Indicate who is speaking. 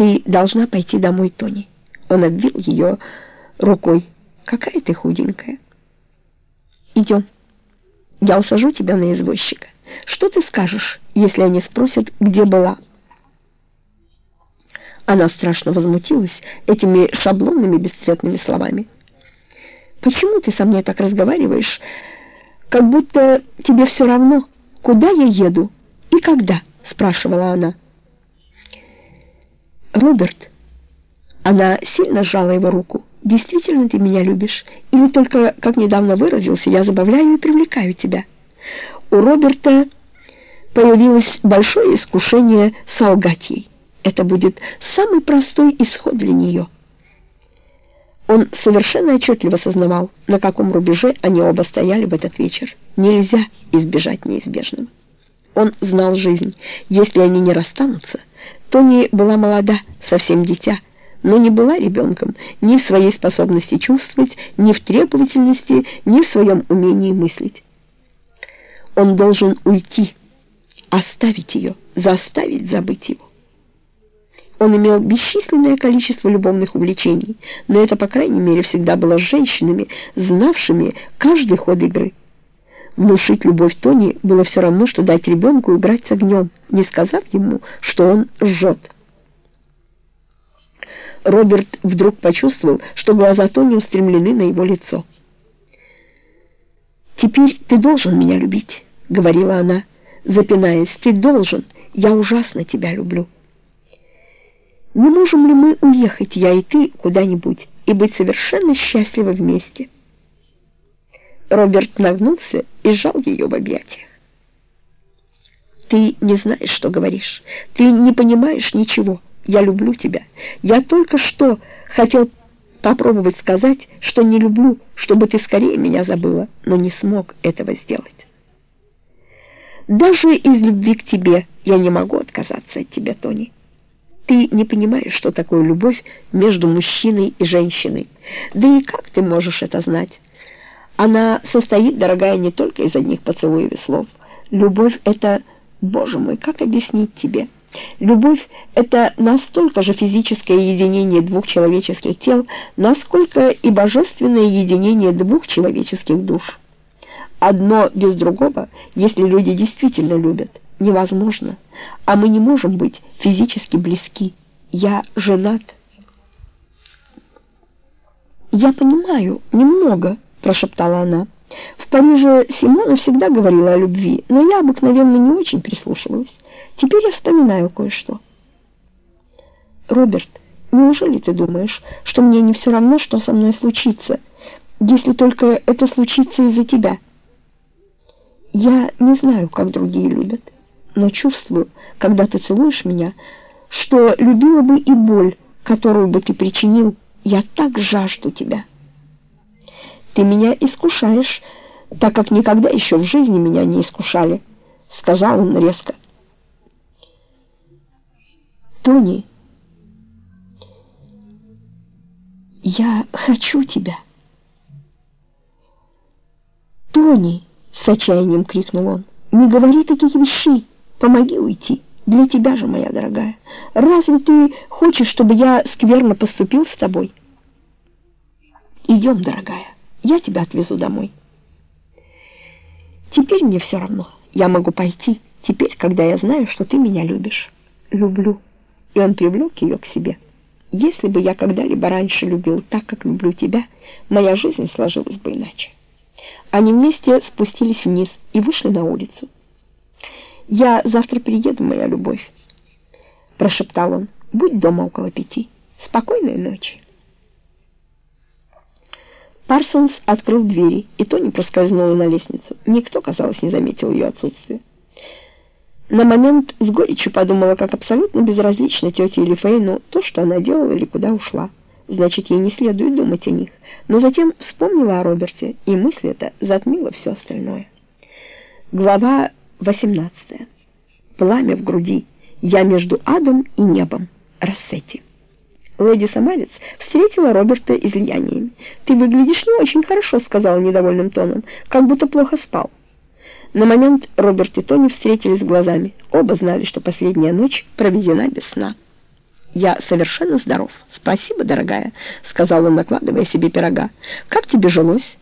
Speaker 1: «Ты должна пойти домой, Тони». Он обвил ее рукой. «Какая ты худенькая». «Идем. Я усажу тебя на извозчика. Что ты скажешь, если они спросят, где была?» Она страшно возмутилась этими шаблонными бесцветными словами. «Почему ты со мной так разговариваешь, как будто тебе все равно, куда я еду и когда?» — спрашивала она. «Роберт...» Она сильно сжала его руку. «Действительно ты меня любишь? Или только, как недавно выразился, я забавляю и привлекаю тебя?» У Роберта появилось большое искушение солгать ей. Это будет самый простой исход для нее. Он совершенно отчетливо сознавал, на каком рубеже они оба стояли в этот вечер. Нельзя избежать неизбежного. Он знал жизнь. Если они не расстанутся, Тони была молода, совсем дитя, но не была ребенком ни в своей способности чувствовать, ни в требовательности, ни в своем умении мыслить. Он должен уйти, оставить ее, заставить забыть его. Он имел бесчисленное количество любовных увлечений, но это, по крайней мере, всегда было с женщинами, знавшими каждый ход игры. Внушить любовь Тони было все равно, что дать ребенку играть с огнем, не сказав ему, что он жжет. Роберт вдруг почувствовал, что глаза Тони устремлены на его лицо. «Теперь ты должен меня любить», — говорила она, запинаясь. «Ты должен. Я ужасно тебя люблю». «Не можем ли мы уехать, я и ты, куда-нибудь, и быть совершенно счастливы вместе?» Роберт нагнулся и сжал ее в объятиях. «Ты не знаешь, что говоришь. Ты не понимаешь ничего. Я люблю тебя. Я только что хотел попробовать сказать, что не люблю, чтобы ты скорее меня забыла, но не смог этого сделать. Даже из любви к тебе я не могу отказаться от тебя, Тони. Ты не понимаешь, что такое любовь между мужчиной и женщиной. Да и как ты можешь это знать? Она состоит, дорогая, не только из одних поцелуев и слов. Любовь — это, боже мой, как объяснить тебе? Любовь — это настолько же физическое единение двух человеческих тел, насколько и божественное единение двух человеческих душ. Одно без другого, если люди действительно любят, невозможно, а мы не можем быть физически близки. Я женат. Я понимаю, немного, — прошептала она. «В Париже Симона всегда говорила о любви, но я обыкновенно не очень прислушивалась. Теперь я вспоминаю кое-что». «Роберт, неужели ты думаешь, что мне не все равно, что со мной случится, если только это случится из-за тебя?» «Я не знаю, как другие любят, но чувствую, когда ты целуешь меня, что любила бы и боль, которую бы ты причинил. Я так жажду тебя». Ты меня искушаешь, так как никогда еще в жизни меня не искушали», — сказал он резко. «Тони, я хочу тебя». «Тони!» — с отчаянием крикнул он. «Не говори таких вещей! Помоги уйти! Для тебя же, моя дорогая! Разве ты хочешь, чтобы я скверно поступил с тобой?» «Идем, дорогая!» Я тебя отвезу домой. Теперь мне все равно. Я могу пойти. Теперь, когда я знаю, что ты меня любишь. Люблю. И он привлек ее к себе. Если бы я когда-либо раньше любил так, как люблю тебя, моя жизнь сложилась бы иначе. Они вместе спустились вниз и вышли на улицу. «Я завтра приеду, моя любовь», — прошептал он. «Будь дома около пяти. Спокойной ночи». Парсонс открыл двери, и Тони проскользнула на лестницу. Никто, казалось, не заметил ее отсутствия. На момент с горечью подумала, как абсолютно безразлично тете или Фейну то, что она делала или куда ушла. Значит, ей не следует думать о них. Но затем вспомнила о Роберте, и мысль эта затмила все остальное. Глава 18. Пламя в груди. Я между адом и небом. Рассети. Леди Самарец встретила Роберта излияниями. «Ты выглядишь не очень хорошо», — сказала недовольным тоном, «как будто плохо спал». На момент Роберт и Тони встретились глазами. Оба знали, что последняя ночь проведена без сна. «Я совершенно здоров. Спасибо, дорогая», — сказал он, накладывая себе пирога. «Как тебе жилось?»